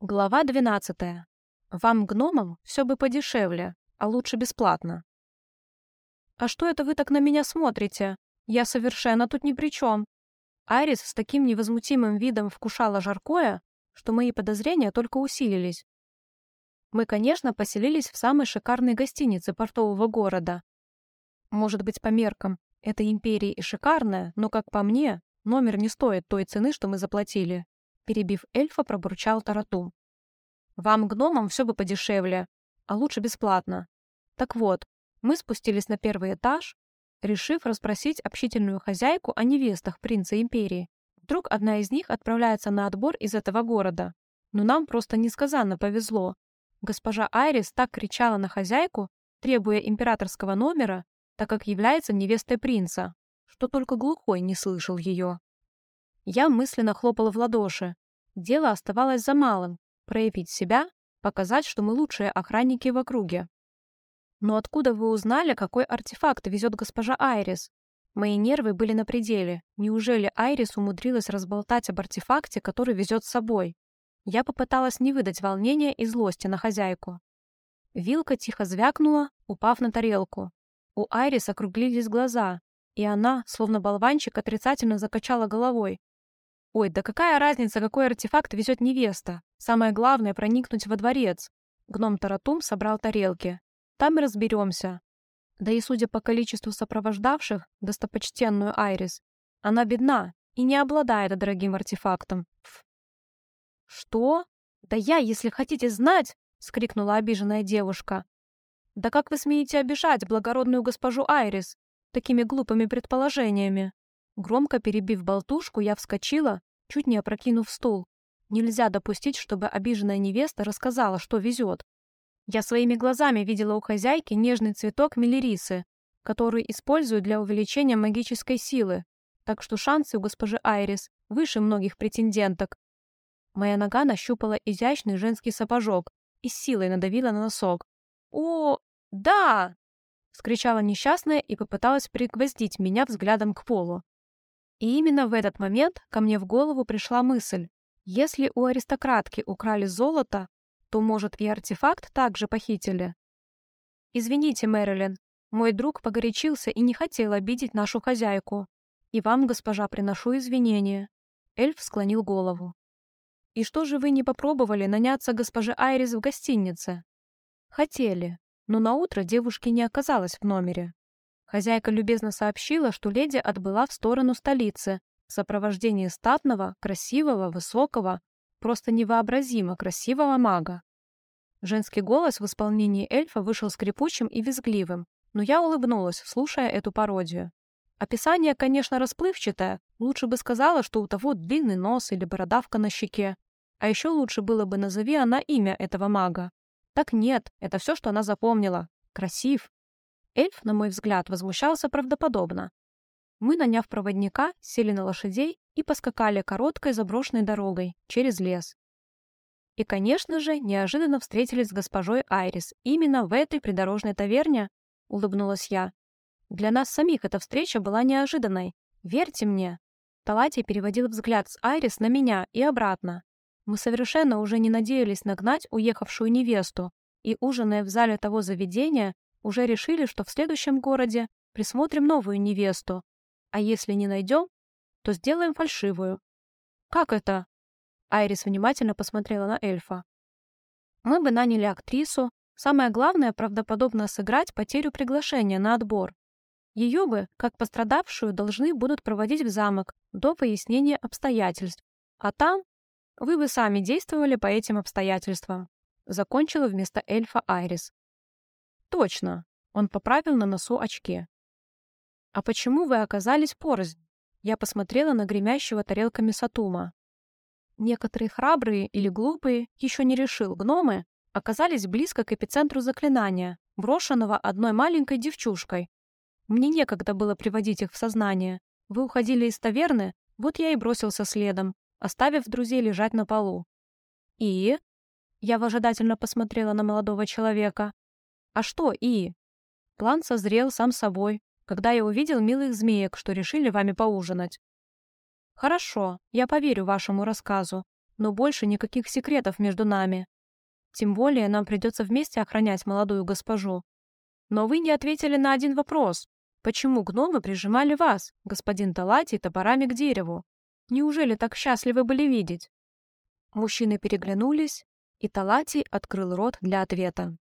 Глава 12. Вам, гномам, все бы подешевле, а лучше бесплатно. «А что это вы так на меня смотрите? Я совершенно тут ни при чем». Айрис с таким невозмутимым видом вкушала жаркое, что мои подозрения только усилились. Мы, конечно, поселились в самой шикарной гостинице портового города. Может быть, по меркам этой империи и шикарная, но, как по мне, номер не стоит той цены, что мы заплатили. Перебив эльфа, пробурчал Тарату. «Вам, гномам, все бы подешевле, а лучше бесплатно. Так вот, мы спустились на первый этаж, решив расспросить общительную хозяйку о невестах принца империи. Вдруг одна из них отправляется на отбор из этого города. Но нам просто несказанно повезло. Госпожа Айрис так кричала на хозяйку, требуя императорского номера, так как является невестой принца, что только глухой не слышал ее. Я мысленно хлопала в ладоши. Дело оставалось за малым — проявить себя, показать, что мы лучшие охранники в округе. «Но откуда вы узнали, какой артефакт везет госпожа Айрис?» Мои нервы были на пределе. Неужели Айрис умудрилась разболтать об артефакте, который везет с собой? Я попыталась не выдать волнения и злости на хозяйку. Вилка тихо звякнула, упав на тарелку. У Айрис округлились глаза, и она, словно болванчик, отрицательно закачала головой. Ой, да какая разница, какой артефакт везет невеста? Самое главное — проникнуть во дворец. Гном Таратум собрал тарелки. Там и разберемся. Да и судя по количеству сопровождавших достопочтенную Айрис, она бедна и не обладает дорогим артефактом. Ф. «Что? Да я, если хотите знать!» — скрикнула обиженная девушка. «Да как вы смеете обижать благородную госпожу Айрис такими глупыми предположениями?» Громко перебив болтушку, я вскочила, чуть не опрокинув стул. Нельзя допустить, чтобы обиженная невеста рассказала, что везет. Я своими глазами видела у хозяйки нежный цветок мелирисы, который используют для увеличения магической силы, так что шансы у госпожи Айрис выше многих претенденток. Моя нога нащупала изящный женский сапожок и силой надавила на носок. «О, да!» — скричала несчастная и попыталась пригвоздить меня взглядом к полу. И именно в этот момент ко мне в голову пришла мысль. Если у аристократки украли золото, то, может, и артефакт также похитили? Извините, Мэрилин, мой друг погорячился и не хотел обидеть нашу хозяйку. И вам, госпожа, приношу извинения. Эльф склонил голову. И что же вы не попробовали наняться госпоже Айрис в гостинице? Хотели, но на утро девушки не оказалось в номере. Хозяйка любезно сообщила, что леди отбыла в сторону столицы в сопровождении статного, красивого, высокого, просто невообразимо красивого мага. Женский голос в исполнении эльфа вышел скрипучим и визгливым, но я улыбнулась, слушая эту пародию. Описание, конечно, расплывчатое, лучше бы сказала, что у того длинный нос или бородавка на щеке. А еще лучше было бы назови она имя этого мага. Так нет, это все, что она запомнила. Красив, Эльф, на мой взгляд, возмущался правдоподобно. Мы, наняв проводника, сели на лошадей и поскакали короткой заброшенной дорогой через лес. И, конечно же, неожиданно встретились с госпожой Айрис именно в этой придорожной таверне, улыбнулась я. Для нас самих эта встреча была неожиданной. Верьте мне. Талатий переводил взгляд с Айрис на меня и обратно. Мы совершенно уже не надеялись нагнать уехавшую невесту, и, ужиная в зале того заведения, уже решили, что в следующем городе присмотрим новую невесту, а если не найдем, то сделаем фальшивую. Как это? Айрис внимательно посмотрела на эльфа. Мы бы наняли актрису. Самое главное, правдоподобно сыграть потерю приглашения на отбор. Ее бы, как пострадавшую, должны будут проводить в замок до выяснения обстоятельств. А там вы бы сами действовали по этим обстоятельствам. Закончила вместо эльфа Айрис. Точно. Он поправил на носу очки. А почему вы оказались порознь? Я посмотрела на гремящего тарелками Сатума. Некоторые храбрые или глупые, еще не решил, гномы, оказались близко к эпицентру заклинания, брошенного одной маленькой девчушкой. Мне некогда было приводить их в сознание. Вы уходили из таверны, вот я и бросился следом, оставив друзей лежать на полу. И? Я выжидательно посмотрела на молодого человека. А что «и»? План созрел сам собой, когда я увидел милых змеек, что решили вами поужинать. Хорошо, я поверю вашему рассказу, но больше никаких секретов между нами. Тем более нам придется вместе охранять молодую госпожу. Но вы не ответили на один вопрос. Почему гномы прижимали вас, господин Талати, топорами к дереву? Неужели так счастливы были видеть?» Мужчины переглянулись, и Талати открыл рот для ответа.